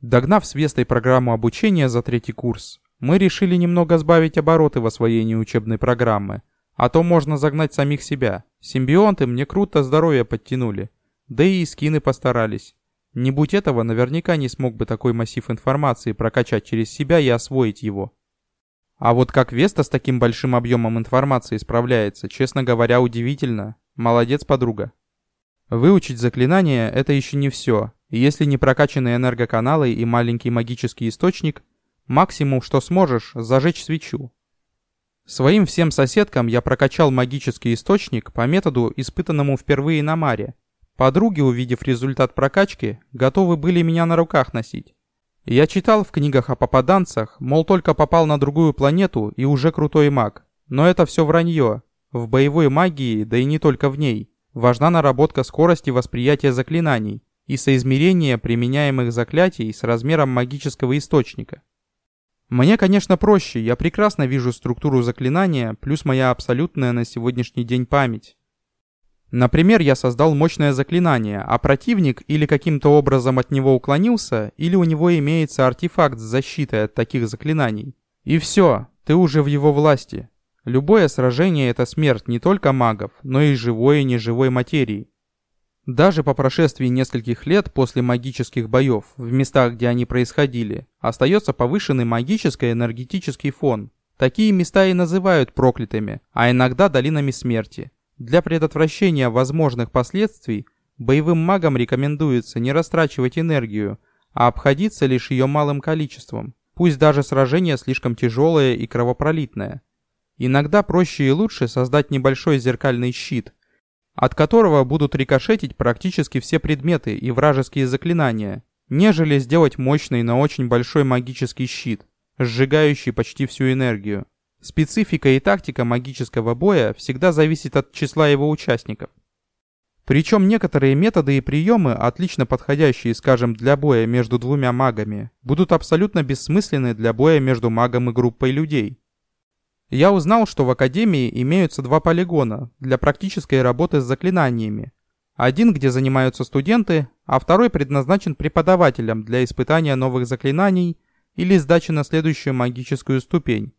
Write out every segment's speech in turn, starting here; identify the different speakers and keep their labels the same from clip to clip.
Speaker 1: Догнав с Вестой программу обучения за третий курс, мы решили немного сбавить обороты в освоении учебной программы, а то можно загнать самих себя. Симбионты мне круто здоровье подтянули, да и скины постарались. Не будь этого, наверняка не смог бы такой массив информации прокачать через себя и освоить его. А вот как Веста с таким большим объемом информации справляется, честно говоря, удивительно. Молодец, подруга. Выучить заклинание – это еще не все. Если не прокачанные энергоканалы и маленький магический источник, максимум, что сможешь – зажечь свечу. Своим всем соседкам я прокачал магический источник по методу, испытанному впервые на Маре. Подруги, увидев результат прокачки, готовы были меня на руках носить. Я читал в книгах о попаданцах, мол, только попал на другую планету и уже крутой маг. Но это все вранье. В боевой магии, да и не только в ней, важна наработка скорости восприятия заклинаний и соизмерение применяемых заклятий с размером магического источника. Мне, конечно, проще, я прекрасно вижу структуру заклинания, плюс моя абсолютная на сегодняшний день память. Например, я создал мощное заклинание, а противник или каким-то образом от него уклонился, или у него имеется артефакт с защитой от таких заклинаний. И все, ты уже в его власти. Любое сражение — это смерть не только магов, но и живой и неживой материи. Даже по прошествии нескольких лет после магических боев, в местах, где они происходили, остается повышенный магический энергетический фон. Такие места и называют проклятыми, а иногда долинами смерти. Для предотвращения возможных последствий боевым магам рекомендуется не растрачивать энергию, а обходиться лишь ее малым количеством, пусть даже сражение слишком тяжелое и кровопролитное. Иногда проще и лучше создать небольшой зеркальный щит, от которого будут рикошетить практически все предметы и вражеские заклинания, нежели сделать мощный, но очень большой магический щит, сжигающий почти всю энергию. Специфика и тактика магического боя всегда зависит от числа его участников. Причем некоторые методы и приемы, отлично подходящие, скажем, для боя между двумя магами, будут абсолютно бессмысленны для боя между магом и группой людей. Я узнал, что в Академии имеются два полигона для практической работы с заклинаниями. Один, где занимаются студенты, а второй предназначен преподавателям для испытания новых заклинаний или сдачи на следующую магическую ступень.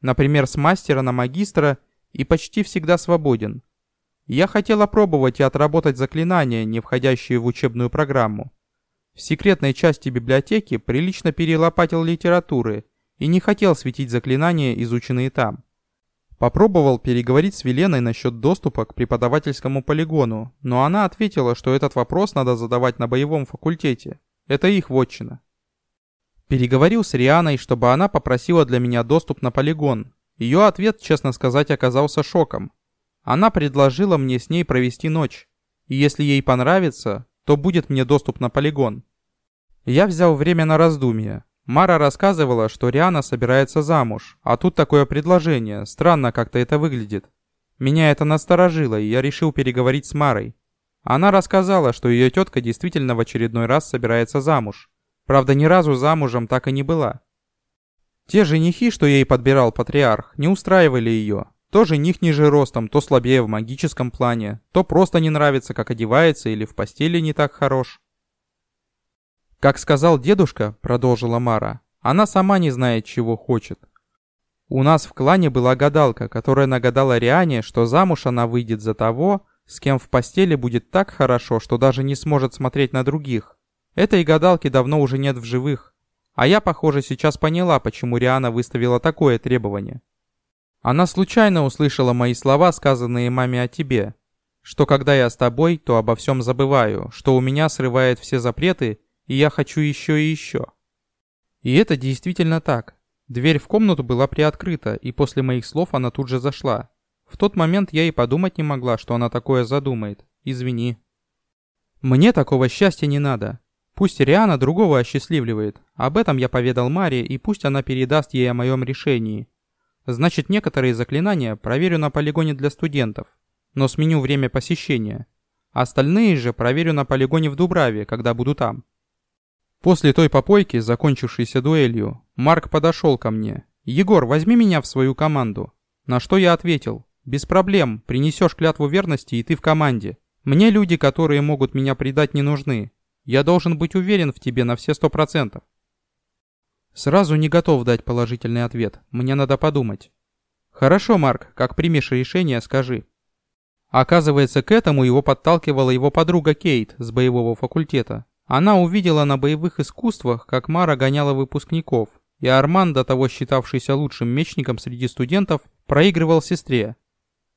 Speaker 1: Например, с мастера на магистра и почти всегда свободен. Я хотел опробовать и отработать заклинания, не входящие в учебную программу. В секретной части библиотеки прилично перелопатил литературы – и не хотел светить заклинания, изученные там. Попробовал переговорить с Веленой насчет доступа к преподавательскому полигону, но она ответила, что этот вопрос надо задавать на боевом факультете. Это их вотчина. Переговорил с Рианой, чтобы она попросила для меня доступ на полигон. Ее ответ, честно сказать, оказался шоком. Она предложила мне с ней провести ночь. И если ей понравится, то будет мне доступ на полигон. Я взял время на раздумье, Мара рассказывала, что Риана собирается замуж, а тут такое предложение, странно как-то это выглядит. Меня это насторожило, и я решил переговорить с Марой. Она рассказала, что ее тетка действительно в очередной раз собирается замуж. Правда, ни разу замужем так и не была. Те женихи, что ей подбирал патриарх, не устраивали ее. То жених ниже ростом, то слабее в магическом плане, то просто не нравится, как одевается или в постели не так хорош. «Как сказал дедушка», — продолжила Мара, — «она сама не знает, чего хочет. У нас в клане была гадалка, которая нагадала Риане, что замуж она выйдет за того, с кем в постели будет так хорошо, что даже не сможет смотреть на других. Этой гадалки давно уже нет в живых. А я, похоже, сейчас поняла, почему Риана выставила такое требование. Она случайно услышала мои слова, сказанные маме о тебе. Что когда я с тобой, то обо всем забываю, что у меня срывает все запреты и я хочу еще и еще. И это действительно так. Дверь в комнату была приоткрыта, и после моих слов она тут же зашла. В тот момент я и подумать не могла, что она такое задумает. Извини. Мне такого счастья не надо. Пусть Риана другого осчастливливает. Об этом я поведал Маре, и пусть она передаст ей о моем решении. Значит, некоторые заклинания проверю на полигоне для студентов, но сменю время посещения. Остальные же проверю на полигоне в Дубраве, когда буду там. После той попойки, закончившейся дуэлью, Марк подошел ко мне. «Егор, возьми меня в свою команду». На что я ответил. «Без проблем, принесешь клятву верности, и ты в команде. Мне люди, которые могут меня предать, не нужны. Я должен быть уверен в тебе на все сто процентов. Сразу не готов дать положительный ответ. Мне надо подумать. Хорошо, Марк, как примешь решение, скажи. Оказывается, к этому его подталкивала его подруга Кейт с боевого факультета. Она увидела на боевых искусствах, как Мара гоняла выпускников, и Арман, до того считавшийся лучшим мечником среди студентов, проигрывал сестре.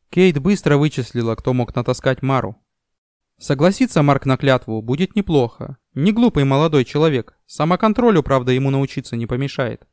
Speaker 1: Кейт быстро вычислила, кто мог натаскать Мару. Согласиться Марк на клятву будет неплохо. Не глупый молодой человек. Самоконтролю, правда, ему научиться не помешает.